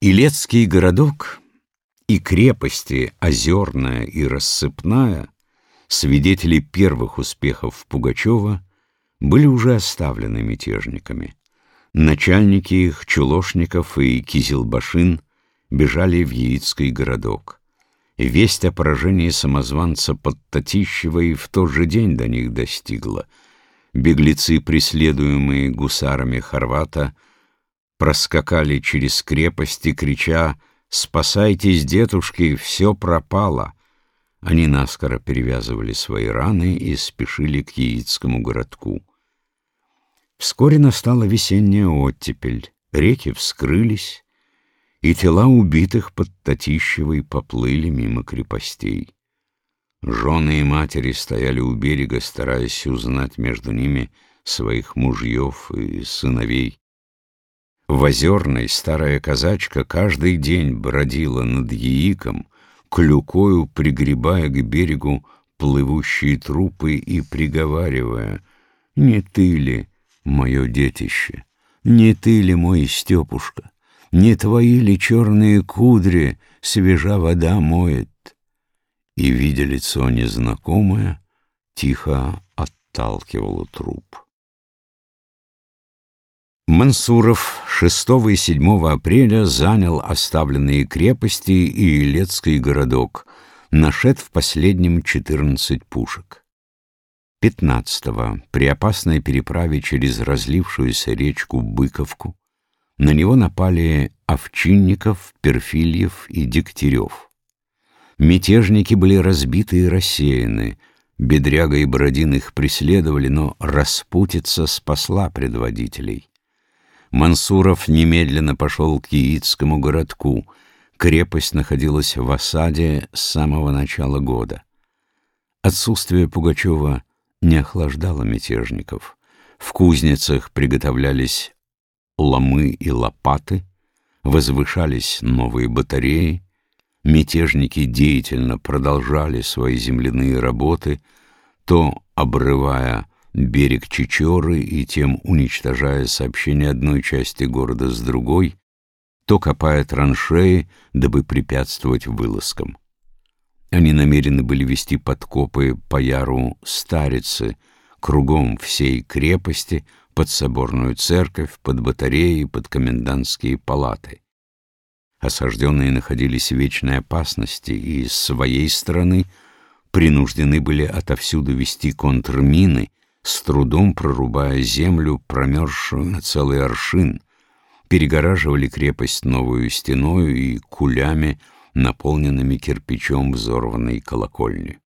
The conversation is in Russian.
Илецкий городок и крепости Озерная и Рассыпная, свидетели первых успехов Пугачева, были уже оставлены мятежниками. Начальники их, Чулошников и Кизилбашин, бежали в Яицкий городок. Весть о поражении самозванца под Татищевой в тот же день до них достигла. Беглецы, преследуемые гусарами Хорвата, проскакали через крепости, крича «Спасайтесь, дедушки, все пропало!» Они наскоро перевязывали свои раны и спешили к Яицкому городку. Вскоре настала весенняя оттепель, реки вскрылись, и тела убитых под Татищевой поплыли мимо крепостей. Жены и матери стояли у берега, стараясь узнать между ними своих мужьев и сыновей. В Озерной старая казачка каждый день бродила над яиком, клюкою пригребая к берегу плывущие трупы и приговаривая «Не ты ли, мое детище, не ты ли, мой Степушка, не твои ли черные кудри свежа вода моет?» И, видя лицо незнакомое, тихо отталкивала труп. Мансуров 6 и 7 апреля занял оставленные крепости и Илецкий городок, нашед в последнем 14 пушек. 15 при опасной переправе через разлившуюся речку Быковку на него напали Овчинников, Перфильев и Дегтярев. Мятежники были разбиты и рассеяны, Бедряга и Бородин их преследовали, но распутица спасла предводителей. Мансуров немедленно пошел к Яицкому городку. Крепость находилась в осаде с самого начала года. Отсутствие Пугачева не охлаждало мятежников. В кузницах приготовлялись ломы и лопаты, возвышались новые батареи, мятежники деятельно продолжали свои земляные работы, то обрывая берег Чечоры и тем уничтожая сообщение одной части города с другой, то копая траншеи, дабы препятствовать вылазкам. Они намерены были вести подкопы по яру Старицы, кругом всей крепости, под соборную церковь, под батареи, под комендантские палаты. Осажденные находились в вечной опасности и с своей стороны принуждены были отовсюду вести контрмины, с трудом прорубая землю, промерзшую на целый аршин, перегораживали крепость новую стеною и кулями, наполненными кирпичом взорванной колокольни.